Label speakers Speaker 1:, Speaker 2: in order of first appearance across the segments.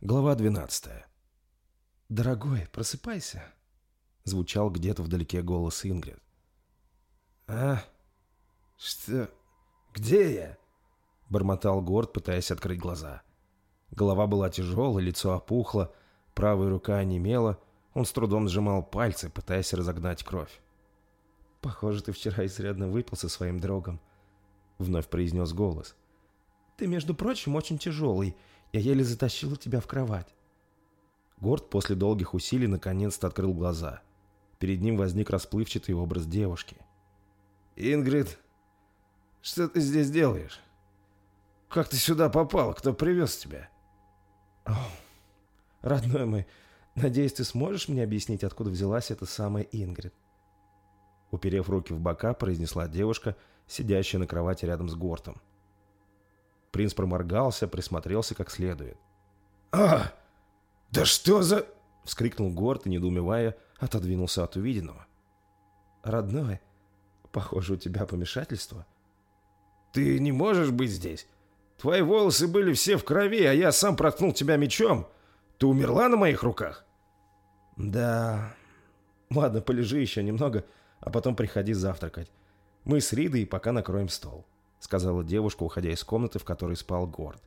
Speaker 1: Глава 12. «Дорогой, просыпайся», — звучал где-то вдалеке голос Ингрид.
Speaker 2: «А? Что? Где я?»
Speaker 1: — бормотал Горд, пытаясь открыть глаза. Голова была тяжелая, лицо опухло, правая рука онемела, он с трудом сжимал пальцы, пытаясь разогнать кровь. «Похоже, ты вчера изрядно выпил со своим другом», — вновь произнес голос. «Ты, между прочим, очень тяжелый, — я еле затащила тебя в кровать. Горд после долгих усилий наконец-то открыл глаза. Перед ним возник расплывчатый образ девушки.
Speaker 2: «Ингрид, что ты здесь делаешь? Как ты сюда попал? Кто привез тебя?»
Speaker 1: О, родной мой, надеюсь, ты сможешь мне объяснить, откуда взялась эта самая Ингрид?» Уперев руки в бока, произнесла девушка, сидящая на кровати рядом с Гортом. Принц проморгался, присмотрелся как следует.
Speaker 2: «А! Да что за...»
Speaker 1: — вскрикнул Горд и, недоумевая, отодвинулся от увиденного. «Родной, похоже, у тебя помешательство».
Speaker 2: «Ты не можешь быть здесь? Твои волосы были все в крови, а я сам проткнул тебя мечом. Ты умерла на моих руках?»
Speaker 1: «Да... Ладно, полежи еще немного, а потом приходи завтракать. Мы с Ридой пока накроем стол». — сказала девушка, уходя из комнаты, в которой спал Горд.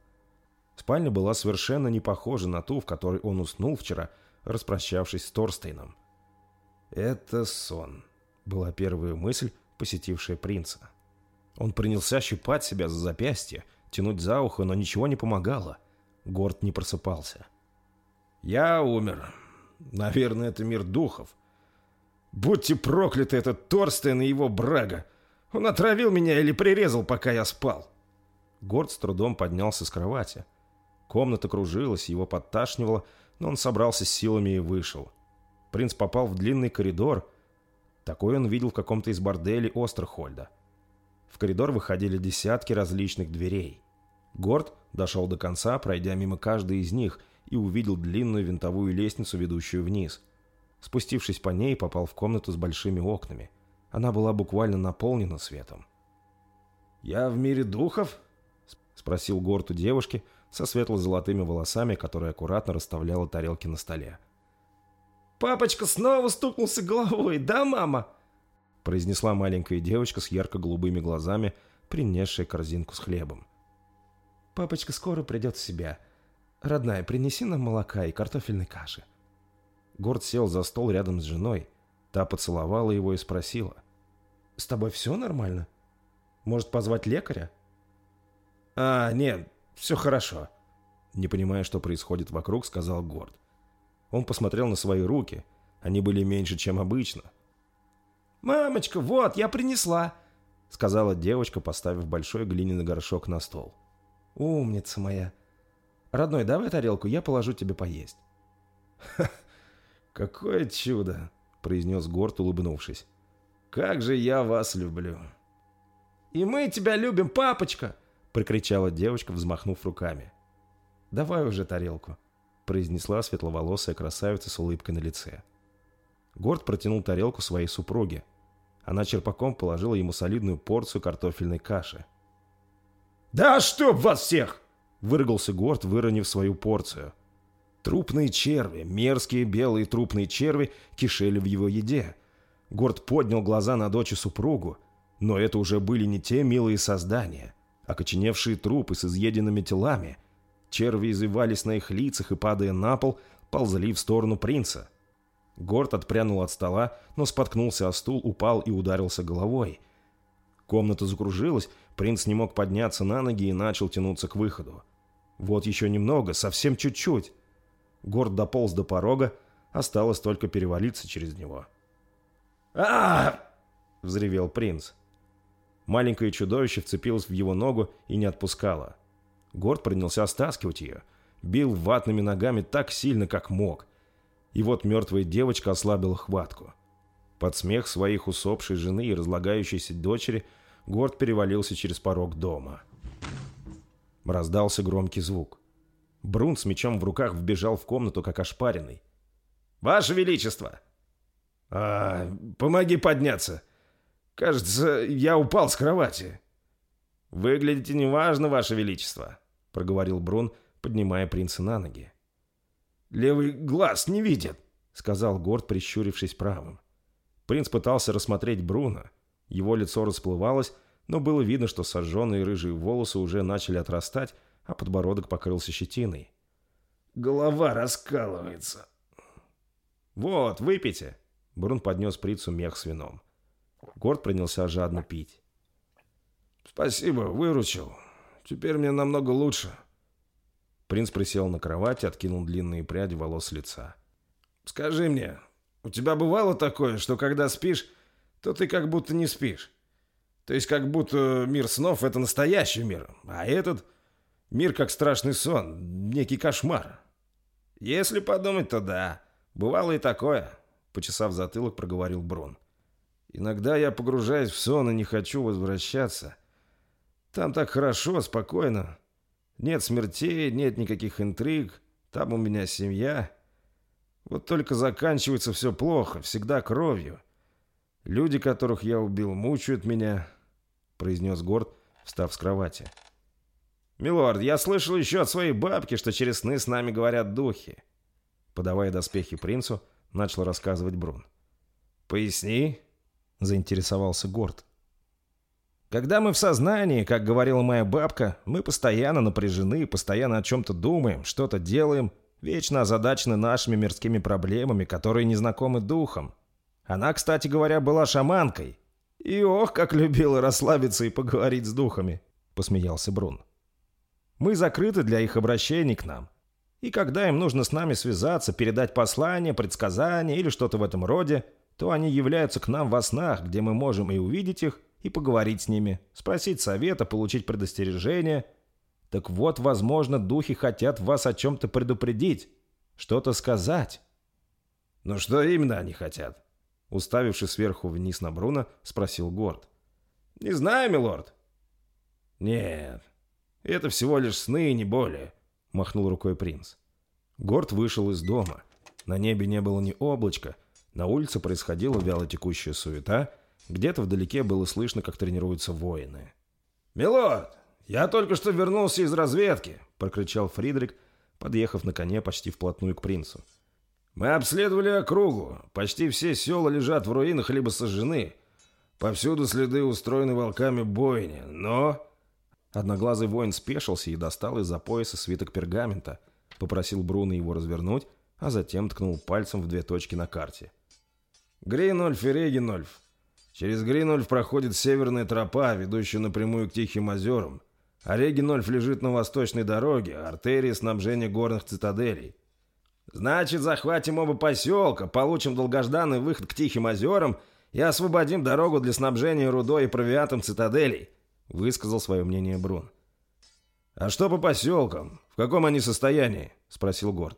Speaker 1: Спальня была совершенно не похожа на ту, в которой он уснул вчера, распрощавшись с Торстейном. «Это сон», — была первая мысль, посетившая принца. Он принялся щипать себя за запястье, тянуть за ухо, но ничего не помогало. Горд не просыпался.
Speaker 2: «Я умер. Наверное, это мир духов. Будьте прокляты, этот Торстейн и его брага! Он отравил меня или прирезал, пока я спал.
Speaker 1: Горд с трудом поднялся с кровати. Комната кружилась, его подташнивало, но он собрался с силами и вышел. Принц попал в длинный коридор. Такой он видел в каком-то из борделей Остерхольда. В коридор выходили десятки различных дверей. Горд дошел до конца, пройдя мимо каждой из них, и увидел длинную винтовую лестницу, ведущую вниз. Спустившись по ней, попал в комнату с большими окнами – она была буквально наполнена светом.
Speaker 2: «Я в мире духов?» — спросил Горд у девушки со светло-золотыми волосами, которая аккуратно расставляла тарелки на столе.
Speaker 3: «Папочка снова стукнулся головой, да, мама?»
Speaker 1: — произнесла маленькая девочка с ярко-голубыми глазами, принесшая корзинку с хлебом. «Папочка скоро придет в себя. Родная, принеси нам молока и картофельной каши». Горд сел за стол рядом с женой. Та поцеловала его и спросила. «С тобой все нормально? Может, позвать лекаря?»
Speaker 2: «А, нет, все хорошо», —
Speaker 1: не понимая, что происходит вокруг, сказал Горд. Он посмотрел на свои руки. Они были меньше, чем обычно.
Speaker 3: «Мамочка, вот, я принесла», —
Speaker 1: сказала девочка, поставив большой глиняный горшок на стол. «Умница моя. Родной, давай тарелку, я положу тебе поесть».
Speaker 2: «Ха, какое чудо!» — произнес Горд, улыбнувшись. Как же я вас люблю!»
Speaker 3: «И мы тебя любим, папочка!»
Speaker 1: — прокричала девочка, взмахнув руками. «Давай уже тарелку», — произнесла светловолосая красавица с улыбкой на лице. Горд протянул тарелку своей супруге. Она черпаком положила ему солидную порцию картофельной каши.
Speaker 2: «Да чтоб вас всех!»
Speaker 1: — выргался Горд, выронив свою порцию. Трупные черви, мерзкие белые трупные черви кишели в его еде. Горд поднял глаза на дочь и супругу, но это уже были не те милые создания, а окоченевшие трупы с изъеденными телами. Черви извивались на их лицах и, падая на пол, ползли в сторону принца. Горд отпрянул от стола, но споткнулся о стул, упал и ударился головой. Комната закружилась, принц не мог подняться на ноги и начал тянуться к выходу. Вот еще немного, совсем чуть-чуть. Горд дополз до порога, осталось только перевалиться через него
Speaker 2: а
Speaker 1: взревел принц. Маленькое чудовище вцепилось в его ногу и не отпускало. Горд принялся стаскивать ее, бил ватными ногами так сильно, как мог. И вот мертвая девочка ослабила хватку. Под смех своих усопшей жены и разлагающейся дочери Горд перевалился через порог дома. Раздался громкий звук. Брун с мечом в руках вбежал в комнату, как ошпаренный.
Speaker 2: «Ваше Величество!» «А, помоги подняться. Кажется, я упал с кровати».
Speaker 1: «Выглядите неважно, Ваше Величество», — проговорил Брун, поднимая принца на ноги.
Speaker 2: Левый глаз не видит», —
Speaker 1: сказал Горд, прищурившись правым. Принц пытался рассмотреть Бруно. Его лицо расплывалось, но было видно, что сожженные рыжие волосы уже начали отрастать, а подбородок покрылся щетиной.
Speaker 2: «Голова раскалывается».
Speaker 1: «Вот, выпейте!» Брун поднес прицу мех с вином. Горд принялся жадно пить.
Speaker 2: «Спасибо, выручил. Теперь мне намного лучше».
Speaker 1: Принц присел на кровать и откинул длинные пряди волос с лица.
Speaker 2: «Скажи мне, у тебя бывало такое, что когда спишь, то ты как будто не спишь? То есть как будто мир снов — это настоящий мир, а этот мир как страшный сон, некий кошмар. Если подумать, то да, бывало и такое, — почесав затылок, проговорил Брун. Иногда я погружаюсь в сон и не хочу возвращаться. Там так хорошо, спокойно. Нет смертей, нет никаких интриг, там у меня семья. Вот только заканчивается все плохо, всегда кровью. Люди, которых я убил, мучают меня, произнес Горд, встав с кровати. «Милорд, я слышал еще от своей бабки, что через сны с нами говорят духи». Подавая доспехи принцу, начал рассказывать Брун. «Поясни», — заинтересовался Горд. «Когда мы в сознании, как говорила моя бабка, мы постоянно напряжены, постоянно о чем-то думаем, что-то делаем, вечно озадачены нашими мирскими проблемами, которые не знакомы духом. Она, кстати говоря, была шаманкой. И ох, как любила расслабиться и поговорить с духами, посмеялся Брун. Мы закрыты для их обращений к нам. И когда им нужно с нами связаться, передать послание, предсказание или что-то в этом роде, то они являются к нам во снах, где мы можем и увидеть их, и поговорить с ними, спросить совета, получить предостережение – так вот, возможно, духи хотят вас о чем-то предупредить, что-то сказать. Но что именно они хотят? Уставившись сверху вниз на Бруно, спросил Горд. Не знаю, милорд. Нет, это всего лишь сны, не более, махнул рукой принц. Горд вышел из дома. На небе не было ни облачка, на улице происходила вялотекущая суета, где-то вдалеке было слышно, как тренируются воины. «Милорд, «Я только что вернулся из разведки», — прокричал Фридрик, подъехав на коне почти вплотную к принцу. «Мы обследовали округу. Почти все села лежат в руинах либо сожжены. Повсюду следы устроены волками бойни, но...» Одноглазый воин спешился и достал из-за пояса свиток пергамента, попросил Бруно его развернуть, а затем ткнул пальцем в две точки на карте. «Гринольф и Регинольф. Через Гринольф проходит северная тропа, ведущая напрямую к Тихим озерам. А Регинольф лежит на восточной дороге, артерии снабжения горных цитаделей. Значит, захватим оба поселка, получим долгожданный выход к Тихим озерам и освободим дорогу для снабжения рудой и провиантом цитаделей, высказал свое мнение Брун. «А что по поселкам? В каком они состоянии?» – спросил Горд.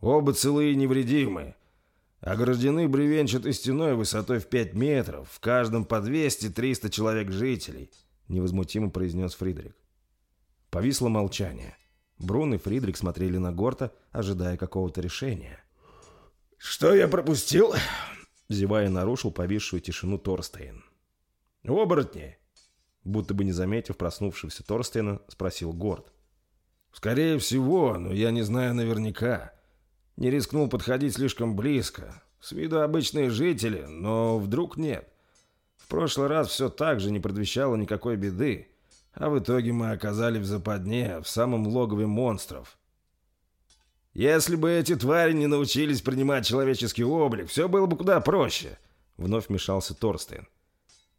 Speaker 2: «Оба целые и невредимые. Ограждены бревенчатой стеной высотой в 5 метров, в каждом по 200-300 человек жителей –— невозмутимо произнес Фридрик. Повисло молчание. Брун и Фридрик смотрели на Горта, ожидая какого-то решения. «Что я пропустил?» Зевая нарушил повисшую тишину Торстейн. «Оборотни!» Будто бы не заметив проснувшегося Торстейна, спросил Горд. «Скорее всего, но я не знаю наверняка. Не рискнул подходить слишком близко. С виду обычные жители, но вдруг нет. В прошлый раз все так же не предвещало никакой беды, а в итоге мы оказались в западне, в самом логове монстров. «Если бы эти твари не научились принимать человеческий облик, все было бы куда проще», — вновь вмешался Торстейн.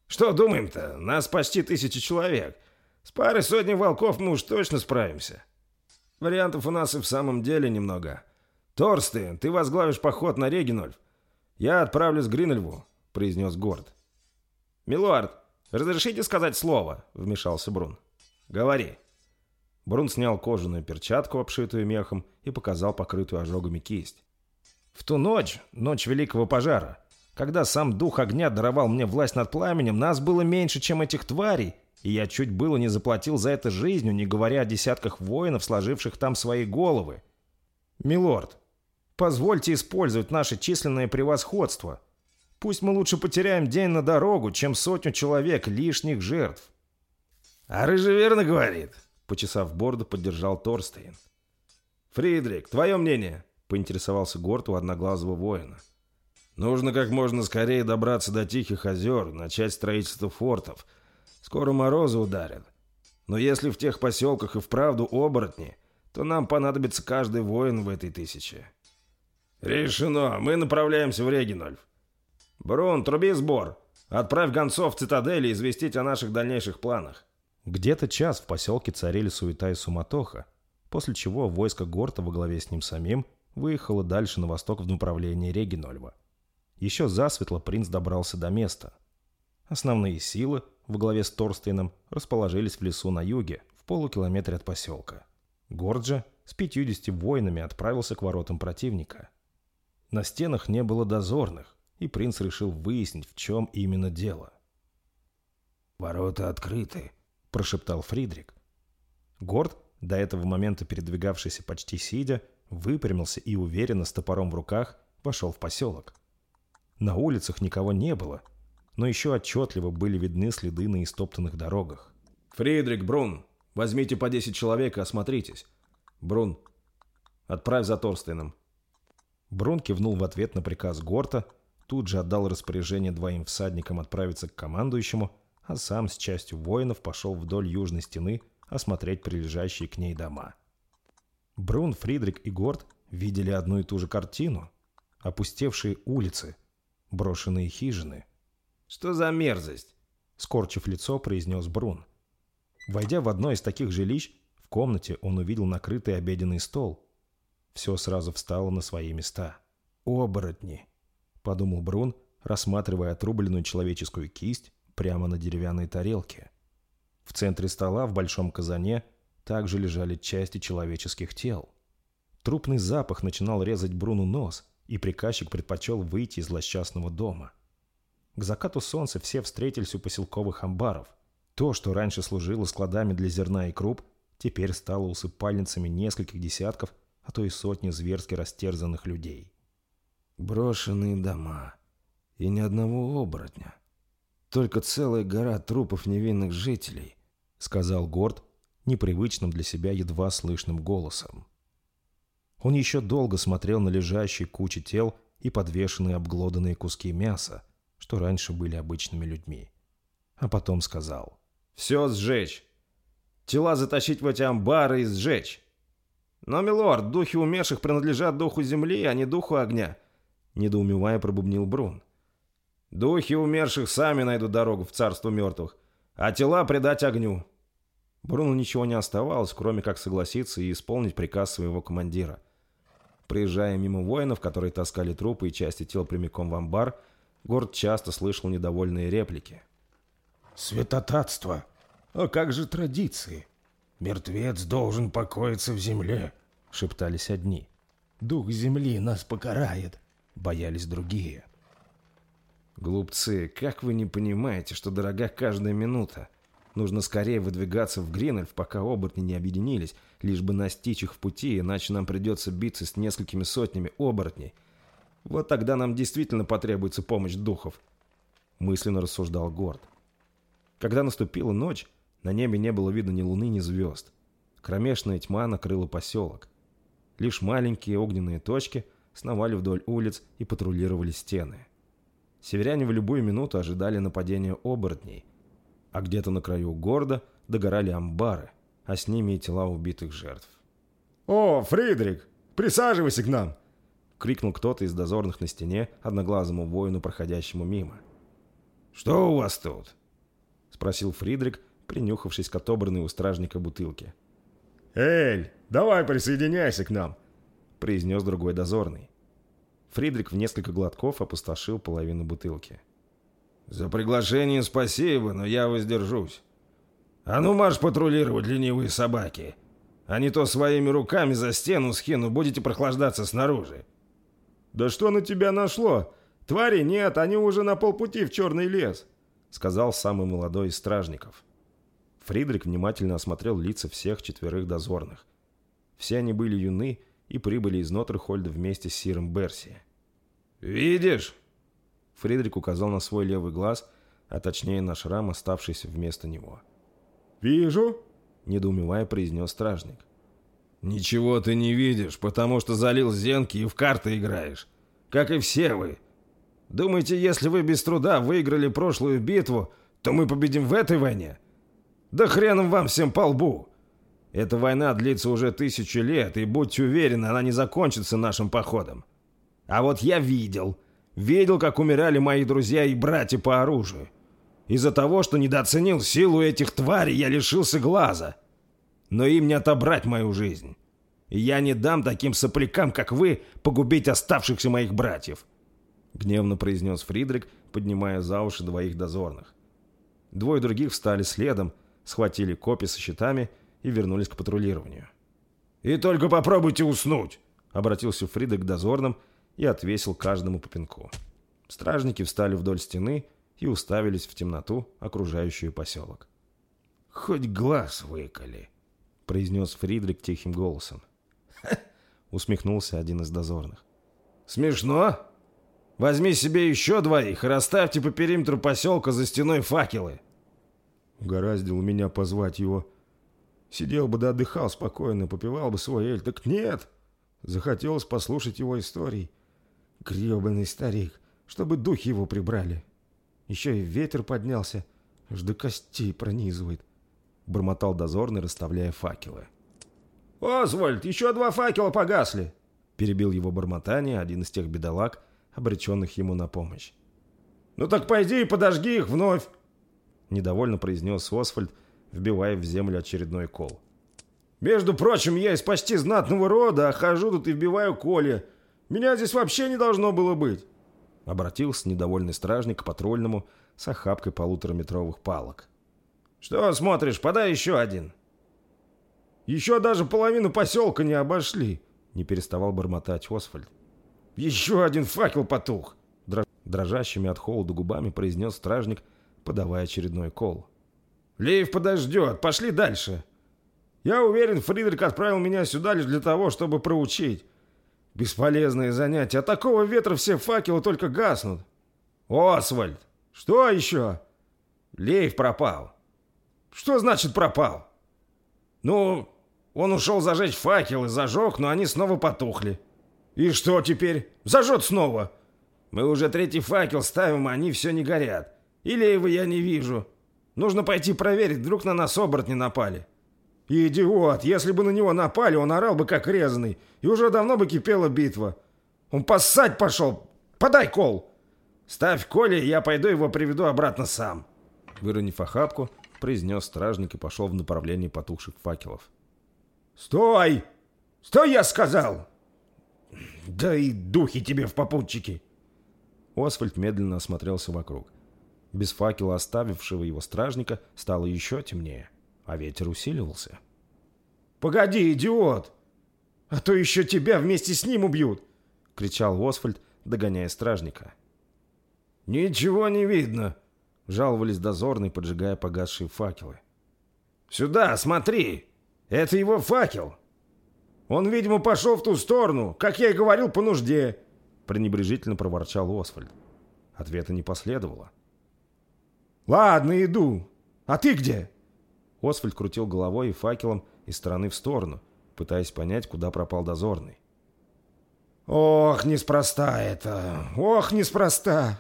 Speaker 2: «Что думаем-то? Нас почти тысяча человек. С парой сотни волков мы уж точно справимся. Вариантов у нас и в самом деле немного. Торстейн, ты возглавишь поход на Регинольф. Я отправлюсь к Гринельву», — произнес Горд. «Милорд, разрешите сказать слово?» — вмешался Брун. «Говори». Брун снял кожаную перчатку, обшитую мехом, и показал покрытую ожогами кисть. «В ту ночь, ночь Великого Пожара, когда сам Дух Огня даровал мне власть над пламенем, нас было меньше, чем этих тварей, и я чуть было не заплатил за это жизнью, не говоря о десятках воинов, сложивших там свои головы. Милорд, позвольте использовать наше численное превосходство. Пусть мы лучше потеряем день на дорогу, чем сотню человек лишних жертв. А рыжий верно говорит, почесав борду, поддержал Торстейн. Фридрик, твое мнение?
Speaker 1: — поинтересовался Горд у одноглазого воина.
Speaker 2: «Нужно как можно скорее добраться до Тихих озер, начать строительство фортов. Скоро морозы ударят. Но если в тех поселках и вправду оборотни, то нам понадобится каждый воин в этой тысяче». «Решено. Мы направляемся в Регинольф. Брун, труби сбор. Отправь гонцов в цитадели известить о наших дальнейших планах».
Speaker 1: Где-то час в поселке царили суета и суматоха, после чего войско Горта во главе с ним самим выехало дальше на восток в направлении Регинольва. Еще засветло принц добрался до места. Основные силы во главе с Торстейном расположились в лесу на юге, в полукилометре от поселка. Горджа с 50 воинами отправился к воротам противника. На стенах не было дозорных, и принц решил выяснить, в чем именно дело.
Speaker 2: «Ворота открыты», —
Speaker 1: прошептал Фридрик. Горд, до этого момента передвигавшийся почти сидя, выпрямился и уверенно с топором в руках вошел в поселок. На улицах никого не было, но еще отчетливо были видны следы на истоптанных дорогах.
Speaker 2: «Фридрик, Брун, возьмите по 10 человек и осмотритесь. Брун, отправь за Торстейном».
Speaker 1: Брун кивнул в ответ на приказ Горта, тут же отдал распоряжение двоим всадникам отправиться к командующему, а сам с частью воинов пошел вдоль южной стены осмотреть прилежащие к ней дома. Брун, Фридрик и Горд видели одну и ту же картину. Опустевшие улицы, брошенные хижины.
Speaker 2: «Что за мерзость?»
Speaker 1: — скорчив лицо, произнес Брун. Войдя в одно из таких жилищ, в комнате он увидел накрытый обеденный стол. Все сразу встало на свои места. «Оборотни!» — подумал Брун, рассматривая отрубленную человеческую кисть прямо на деревянной тарелке. В центре стола в большом казане — также лежали части человеческих тел. Трупный запах начинал резать Бруну нос, и приказчик предпочел выйти из злосчастного дома. К закату солнца все встретились у поселковых амбаров. То, что раньше служило складами для зерна и круп, теперь стало усыпальницами нескольких десятков, а то и сотни зверски растерзанных людей.
Speaker 2: Брошенные дома. И ни одного оборотня. Только целая гора трупов невинных жителей, — сказал Горд, непривычным для себя едва слышным голосом. Он еще долго смотрел на лежащие кучи тел и подвешенные обглоданные куски мяса, что раньше были обычными людьми. А потом сказал. «Все сжечь. Тела затащить в эти амбары и сжечь. Но, милорд, духи умерших принадлежат духу земли, а не духу огня», — недоумевая пробубнил Брун. «Духи умерших сами найдут дорогу в царство мертвых, а тела предать огню. Бруно ничего не оставалось, кроме как согласиться и исполнить приказ своего командира. Проезжая мимо воинов, которые таскали трупы и части тел прямиком в амбар, Горд часто слышал недовольные реплики.
Speaker 3: «Святотатство! А как же традиции? Мертвец должен покоиться в земле!» — шептались одни. «Дух земли нас покарает!» — боялись другие.
Speaker 2: «Глупцы, как вы не понимаете, что дорога каждая минута?» Нужно скорее выдвигаться в Гринельф, пока оборотни не объединились, лишь бы настичь их в пути, иначе нам придется биться с несколькими сотнями оборотней. Вот тогда нам действительно потребуется помощь духов. Мысленно рассуждал Горд. Когда наступила ночь, на небе не было видно ни луны, ни звезд. Кромешная тьма накрыла поселок. Лишь маленькие огненные точки сновали вдоль улиц и патрулировали стены. Северяне в любую минуту ожидали нападения оборотней – а где-то на краю города догорали амбары, а с ними и тела убитых жертв.
Speaker 3: «О, Фридрик, присаживайся к нам!»
Speaker 1: — крикнул кто-то из дозорных на стене одноглазому воину, проходящему мимо.
Speaker 2: «Что у вас тут?»
Speaker 1: — спросил Фридрик, принюхавшись к отобранной у стражника бутылке.
Speaker 3: «Эль, давай присоединяйся к нам!»
Speaker 1: — произнес другой дозорный. Фридрик в несколько глотков опустошил половину бутылки.
Speaker 2: «За приглашение спасибо, но я воздержусь. А ну марш патрулировать, ленивые собаки, а не то своими руками за стену схину будете прохлаждаться снаружи».
Speaker 3: «Да что на тебя нашло? Твари нет, они уже на полпути в черный лес», —
Speaker 1: сказал самый молодой из стражников. Фридрик внимательно осмотрел лица всех четверых дозорных. Все они были юны и прибыли из Нотрхольда вместе с Сиром Берси.
Speaker 2: «Видишь?»
Speaker 1: Фридрик указал на свой левый глаз, а точнее на шрам, оставшийся вместо него.
Speaker 3: «Вижу», —
Speaker 1: недоумевая произнес стражник.
Speaker 2: Ничего ты не видишь, потому что залил зенки и в карты играешь. Как и все вы. Думаете, если вы без труда выиграли прошлую битву, то мы победим в этой войне? Да хреном вам всем по лбу! Эта война длится уже тысячу лет, и будьте уверены, она не закончится нашим походом. А вот я видел, видел, как умирали мои друзья и братья по оружию. Из-за того, что недооценил силу этих тварей, я лишился глаза. Но им не отобрать мою жизнь. И я не дам таким соплякам, как вы, погубить оставшихся моих братьев. Гневно произнес Фридрик, поднимая за уши двоих дозорных. Двое других встали следом, схватили копья со щитами и вернулись к патрулированию. «И только попробуйте уснуть!» — обратился Фридрик к дозорным и отвесил каждому по пинку. Стражники встали вдоль стены и уставились в темноту, окружающую поселок.
Speaker 3: «Хоть глаз выколи», — произнес Фридрик тихим голосом.
Speaker 1: усмехнулся один из дозорных.
Speaker 2: «Смешно? Возьми себе еще двоих и расставьте по периметру поселка за стеной факелы».
Speaker 3: Угораздило меня позвать его. Сидел бы да отдыхал спокойно, попивал бы свой эль. Так нет! Захотелось послушать его истории. Гребаный старик, чтобы духи его прибрали. Еще и ветер поднялся, аж до костей пронизывает. Бормотал дозорный, расставляя факелы.
Speaker 2: «Озвольд, еще два факела погасли!»
Speaker 1: Перебил его бормотание один из тех бедолаг, обреченных ему на помощь.
Speaker 2: «Ну так пойди и подожги их вновь!»
Speaker 1: Недовольно произнес Освальд, вбивая в землю очередной кол.
Speaker 2: «Между прочим, я из почти знатного рода, а хожу тут и вбиваю коли. Меня здесь вообще не должно было быть!»
Speaker 1: Обратился недовольный стражник к патрульному с охапкой полутораметровых палок.
Speaker 2: «Что смотришь? Подай еще один!» «Еще даже половину поселка не обошли!» Не переставал бормотать Освальд. «Еще один факел потух!»
Speaker 1: Дрожащими от холода губами произнес стражник, подавая очередной кол.
Speaker 2: «Леев подождет, пошли дальше!» «Я уверен, Фридрик отправил меня сюда лишь для того, чтобы проучить. Бесполезное занятие, от такого ветра все факелы только гаснут!» «Освальд! Что еще?» «Леев пропал!» «Что значит пропал?» «Ну, он ушел зажечь факелы, зажег, но они снова потухли. И что теперь? Зажжет снова. Мы уже третий факел ставим, а они все не горят. Или его я не вижу. Нужно пойти проверить, вдруг на нас оборотни напали. Идиот, если бы на него напали, он орал бы как резанный, и уже давно бы кипела битва. Он поссать пошел. Подай кол. Ставь Коля, и я пойду его приведу обратно сам.
Speaker 1: Выронив охапку, произнес стражник и пошел в направлении потухших факелов.
Speaker 2: «Стой! Стой, я сказал!» «Да и духи тебе в попутчики!»
Speaker 1: Освальд медленно осмотрелся вокруг. Без факела оставившего его стражника стало еще темнее, а ветер усиливался.
Speaker 2: «Погоди, идиот! А то еще тебя вместе с ним убьют!» — кричал Освальд, догоняя стражника. «Ничего не видно!» — жаловались дозорные, поджигая погасшие факелы. «Сюда, смотри!» Это его факел. Он, видимо, пошел в ту сторону, как я и говорил, по нужде.
Speaker 1: Пренебрежительно проворчал Освальд. Ответа не последовало.
Speaker 2: Ладно, иду. А ты где?
Speaker 1: Освальд крутил головой и факелом из стороны в сторону, пытаясь понять, куда пропал дозорный.
Speaker 2: «Ох, неспроста это! Ох, неспроста!»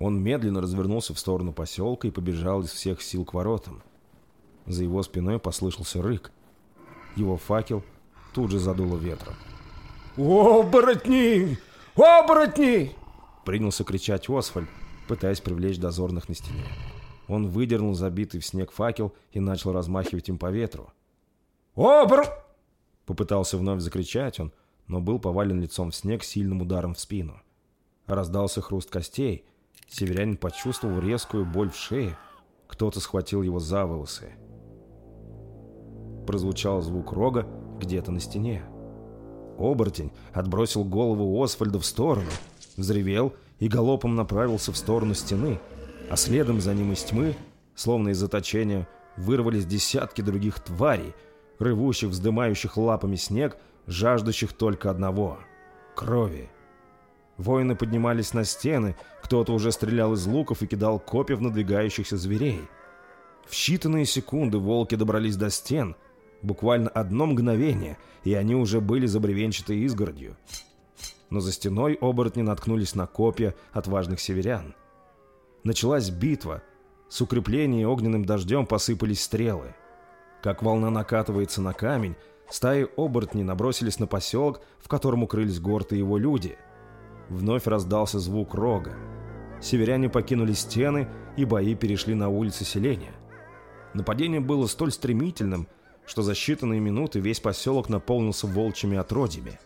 Speaker 1: Он медленно развернулся в сторону поселка и побежал из всех сил к воротам. За его спиной послышался рык. Его факел тут же задуло ветром.
Speaker 2: «Оборотни! Оборотни!»
Speaker 1: Принялся кричать Освальд, пытаясь привлечь дозорных на стене. Он выдернул забитый в снег факел и начал размахивать им по ветру.
Speaker 2: «Обр...»
Speaker 1: Попытался вновь закричать он, но был повален лицом в снег сильным ударом в спину. Раздался хруст костей. Северянин почувствовал резкую боль в шее. Кто-то схватил его за волосы прозвучал звук рога где-то на стене. Оборотень отбросил голову Освальда в сторону, взревел и галопом направился в сторону стены, а следом за ним из тьмы, словно из заточения, вырвались десятки других тварей, рывущих, вздымающих лапами снег, жаждущих только одного — крови. Воины поднимались на стены, кто-то уже стрелял из луков и кидал копья в надвигающихся зверей. В считанные секунды волки добрались до стен — Буквально одно мгновение, и они уже были за бревенчатой изгородью. Но за стеной оборотни наткнулись на копья отважных северян. Началась битва. С укрепления огненным дождем посыпались стрелы. Как волна накатывается на камень, стаи оборотней набросились на поселок, в котором укрылись Горд и его люди. Вновь раздался звук рога. Северяне покинули стены, и бои перешли на улицы селения. Нападение было столь стремительным, что за считанные минуты весь поселок наполнился волчьими отродьями.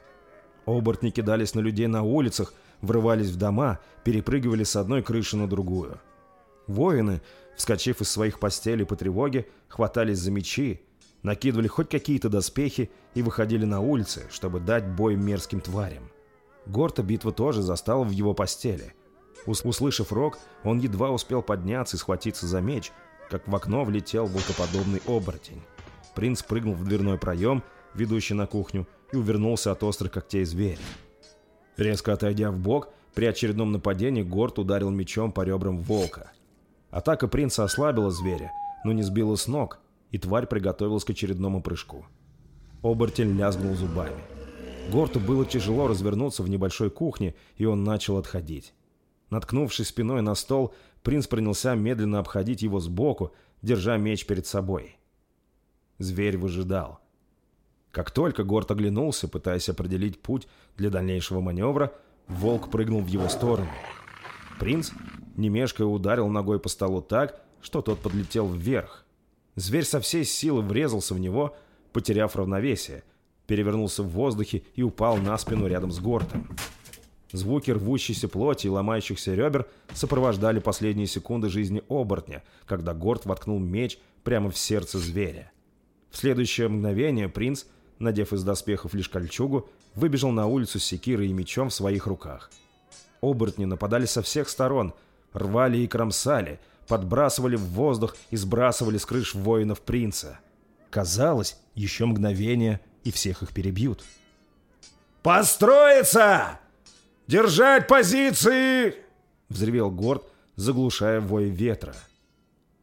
Speaker 1: Оборотни кидались на людей на улицах, врывались в дома, перепрыгивали с одной крыши на другую. Воины, вскочив из своих постелей по тревоге, хватались за мечи, накидывали хоть какие-то доспехи и выходили на улицы, чтобы дать бой мерзким тварям. Горта битва тоже застала в его постели. Услышав рог, он едва успел подняться и схватиться за меч, как в окно влетел волкоподобный оборотень. Принц прыгнул в дверной проем, ведущий на кухню, и увернулся от острых когтей зверя. Резко отойдя в бок, при очередном нападении Горд ударил мечом по ребрам волка. Атака принца ослабила зверя, но не сбила с ног, и тварь приготовилась к очередному прыжку. Оборотень лязгнул зубами. Горту было тяжело развернуться в небольшой кухне, и он начал отходить. Наткнувшись спиной на стол, принц принялся медленно обходить его сбоку, держа меч перед собой. Зверь выжидал. Как только Горд оглянулся, пытаясь определить путь для дальнейшего маневра, волк прыгнул в его сторону. Принц, не мешкая, ударил ногой по столу так, что тот подлетел вверх. Зверь со всей силы врезался в него, потеряв равновесие, перевернулся в воздухе и упал на спину рядом с Гортом. Звуки рвущейся плоти и ломающихся ребер сопровождали последние секунды жизни оборотня, когда Горд воткнул меч прямо в сердце зверя. В следующее мгновение принц надев из доспехов лишь кольчугу, выбежал на улицу с секирой и мечом в своих руках. Оборотни нападали со всех сторон, рвали и кромсали, подбрасывали в воздух и сбрасывали с крыш воинов принца. Казалось, еще мгновение, и всех их перебьют.
Speaker 2: «Построиться! Держать позиции!»
Speaker 1: — взревел Горд, заглушая вой ветра.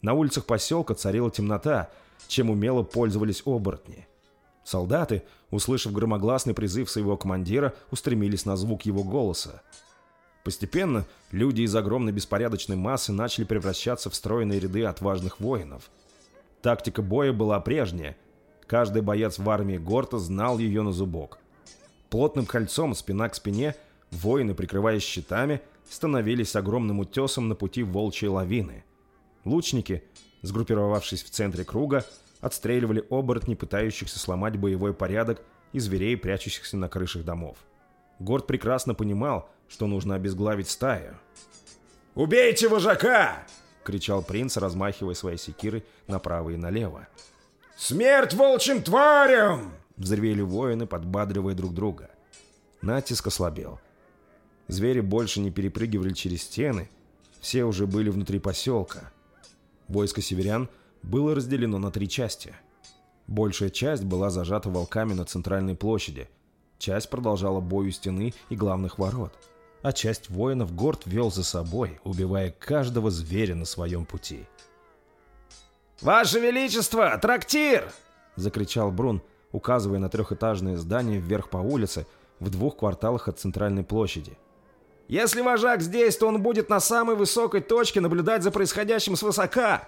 Speaker 1: На улицах поселка царила темнота, чем умело пользовались оборотни. Солдаты, услышав громогласный призыв своего командира, устремились на звук его голоса. Постепенно люди из огромной беспорядочной массы начали превращаться в стройные ряды отважных воинов. Тактика боя была прежняя. Каждый боец в армии Горта знал ее на зубок. Плотным кольцом, спина к спине, воины, прикрываясь щитами, становились огромным утесом на пути волчьей лавины. Лучники, сгруппировавшись в центре круга, отстреливали оборотни, пытающихся сломать боевой порядок и зверей, прячущихся на крышах домов. Горд прекрасно понимал, что нужно обезглавить стаю.
Speaker 2: «Убейте вожака!»
Speaker 1: — кричал принц, размахивая своей секирой направо и налево.
Speaker 2: «Смерть волчьим тварям!»
Speaker 1: — взревели воины, подбадривая друг друга. Натиск ослабел. Звери больше не перепрыгивали через стены, все уже были внутри поселка. Войско северян — было разделено на три части. Большая часть была зажата волками на центральной площади, часть продолжала бой у стены и главных ворот, а часть воинов Горд вел за собой, убивая каждого зверя на своем пути.
Speaker 2: «Ваше Величество, трактир!»
Speaker 1: — закричал Брун, указывая на трехэтажное здание вверх по улице в двух кварталах от центральной площади.
Speaker 2: «Если вожак здесь, то он будет на самой высокой точке наблюдать за происходящим свысока!»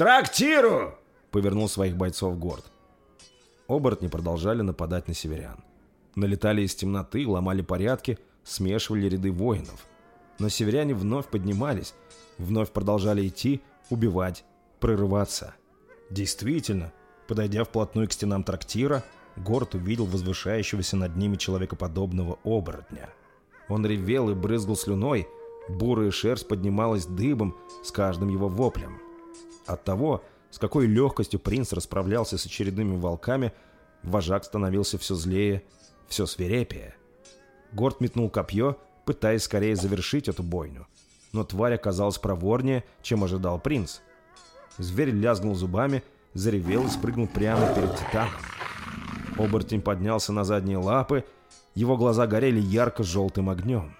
Speaker 2: Трактиру!»
Speaker 1: — повернул своих бойцов Горд. Оборотни продолжали нападать на северян. Налетали из темноты, ломали порядки, смешивали ряды воинов. Но северяне вновь поднимались, вновь продолжали идти, убивать, прорываться. Действительно, подойдя вплотную к стенам трактира, Горд увидел возвышающегося над ними человекоподобного оборотня. Он ревел и брызгал слюной, бурая шерсть поднималась дыбом с каждым его воплем. От того, с какой легкостью принц расправлялся с очередными волками, вожак становился все злее, все свирепее. Горд метнул копье, пытаясь скорее завершить эту бойню. Но тварь оказалась проворнее, чем ожидал принц. Зверь лязгнул зубами, заревел и спрыгнул прямо перед Титаном. Оборотень поднялся на задние лапы, его глаза горели ярко-желтым огнем.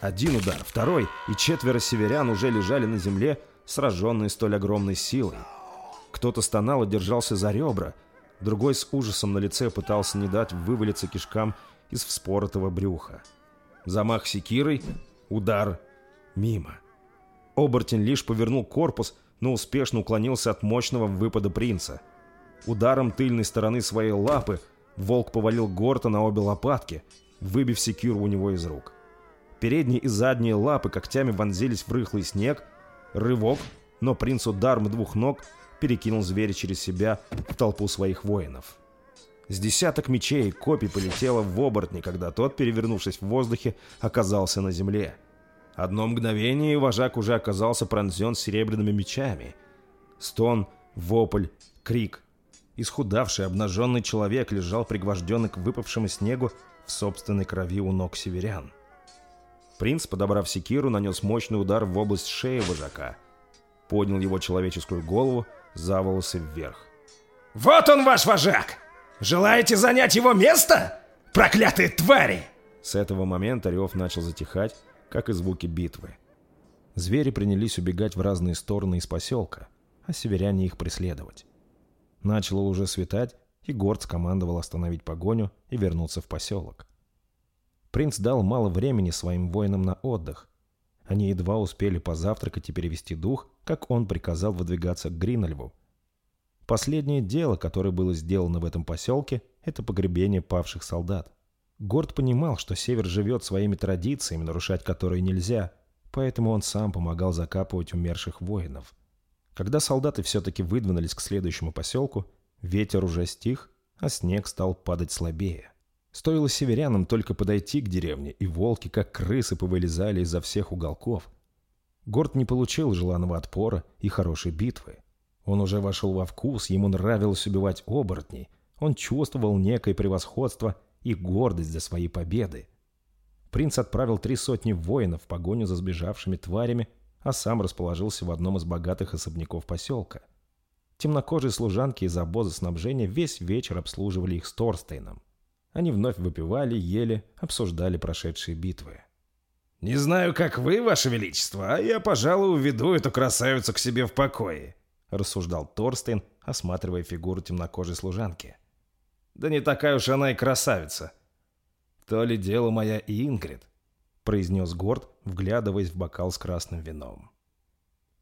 Speaker 1: Один удар, второй, и четверо северян уже лежали на земле, сраженные столь огромной силой. Кто-то стонал и держался за ребра, Другой с ужасом на лице пытался не дать вывалиться кишкам из вспоротого брюха. Замах секирой, удар, мимо. Оборотень лишь повернул корпус, но успешно уклонился от мощного выпада принца. Ударом тыльной стороны своей лапы волк повалил Горта на обе лопатки, выбив секиру у него из рук. Передние и задние лапы когтями вонзились в рыхлый снег. Рывок, но принц ударом двух ног перекинул зверя через себя в толпу своих воинов. С десяток мечей и копий полетело в оборотни, когда тот, перевернувшись в воздухе, оказался на земле. Одно мгновение, и вожак уже оказался пронзен серебряными мечами. Стон, вопль, крик. Исхудавший, обнаженный человек лежал пригвожденный к выпавшему снегу в собственной крови у ног северян. Принц, подобрав секиру, нанес мощный удар в область шеи вожака. Поднял его человеческую голову за волосы вверх.
Speaker 2: «Вот он, ваш вожак! Желаете занять его место? Проклятые твари!»
Speaker 1: С этого момента рев начал затихать, как и звуки битвы. Звери принялись убегать в разные стороны из поселка, а северяне их преследовать. Начало уже светать, и Горд скомандовал остановить погоню и вернуться в поселок. Принц дал мало времени своим воинам на отдых. Они едва успели позавтракать и перевести дух, как он приказал выдвигаться к Гринольву. Последнее дело, которое было сделано в этом поселке, это погребение павших солдат. Горд понимал, что Север живет своими традициями, нарушать которые нельзя, поэтому он сам помогал закапывать умерших воинов. Когда солдаты все-таки выдвинулись к следующему поселку, ветер уже стих, а снег стал падать слабее. Стоило северянам только подойти к деревне, и волки, как крысы, повылезали изо всех уголков. Горд не получил желанного отпора и хорошей битвы. Он уже вошел во вкус, ему нравилось убивать оборотней, он чувствовал некое превосходство и гордость за свои победы. Принц отправил три сотни воинов в погоню за сбежавшими тварями, а сам расположился в одном из богатых особняков поселка. Темнокожие служанки из обоза снабжения весь вечер обслуживали их с Торстейном. Они вновь выпивали, ели, обсуждали прошедшие битвы.
Speaker 2: «Не знаю, как вы, ваше величество, а я, пожалуй, уведу эту красавицу к себе в покое», рассуждал Торстейн, осматривая фигуру темнокожей служанки. Да не такая уж она и красавица. То ли дело моя Ингрид, произнес Горд, вглядываясь в бокал с красным вином.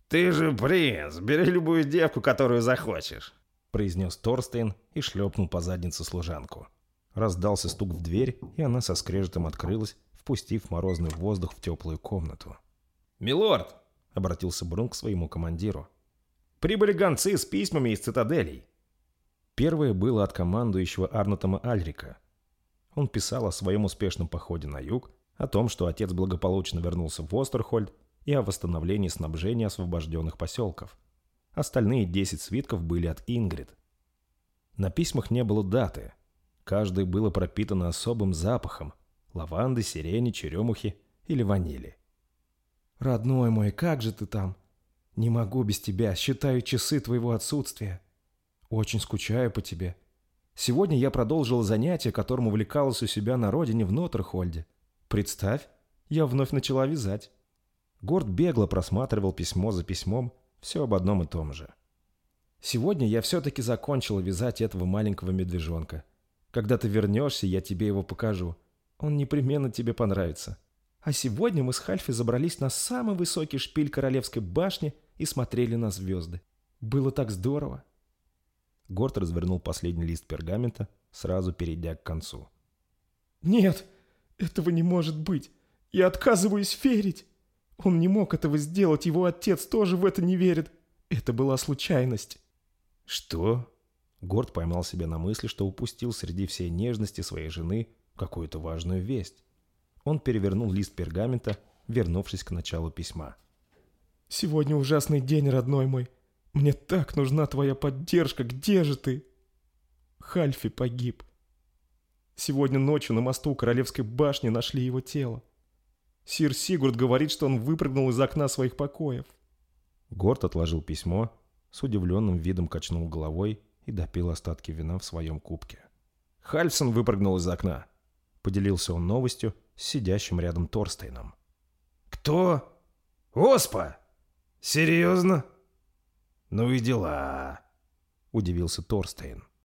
Speaker 2: Ты же принц, бери любую девку, которую захочешь, произнес Торстейн и шлепнул по заднице служанку.
Speaker 1: Раздался стук в дверь, и она со скрежетом открылась, впустив морозный воздух в теплую комнату.
Speaker 2: «Милорд!»
Speaker 1: — обратился Брун к своему командиру. «Прибыли гонцы с письмами из цитаделей. Первое было от командующего Арнотома Альрика. Он писал о своем успешном походе на юг, о том, что отец благополучно вернулся в Остерхольд и о восстановлении снабжения освобожденных поселков. Остальные 10 свитков были от Ингрид. На письмах не было даты. Каждое было пропитано особым запахом – лаванды, сирени, черемухи или ванили. «Родной мой, как же ты там? Не могу без тебя, считаю часы твоего отсутствия. «Очень скучаю по тебе. Сегодня я продолжила занятие, которым увлекалась у себя на родине в Ноттерхольде. Представь, я вновь начала вязать». Горд бегло просматривал письмо за письмом, все об одном и том же. «Сегодня я все-таки закончила вязать этого маленького медвежонка. Когда ты вернешься, я тебе его покажу. Он непременно тебе понравится. А сегодня мы с Хальфи забрались на самый высокий шпиль Королевской башни и смотрели на звезды. Было так здорово. Горд развернул последний лист пергамента, сразу перейдя к концу.
Speaker 3: «Нет, этого не может быть. Я отказываюсь верить. Он не мог этого сделать, его отец тоже в это не верит. Это была случайность».
Speaker 1: «Что?» Горд поймал себя на мысли, что упустил среди всей нежности своей жены какую-то важную весть. Он перевернул лист пергамента, вернувшись к началу письма.
Speaker 3: «Сегодня ужасный день, родной мой. Мне так нужна твоя поддержка. Где же ты? Хальфи погиб. Сегодня ночью на мосту у Королевской башни нашли его тело. Сир Сигурд говорит, что он выпрыгнул из окна своих покоев.
Speaker 1: Горд отложил письмо, с удивленным видом качнул головой и допил остатки вина в своем кубке. Хальфсон выпрыгнул из окна. Поделился он новостью с сидящим рядом Торстейном.
Speaker 2: «Кто? Оспа? Серьезно?» «Ну и дела», — удивился Торстейн.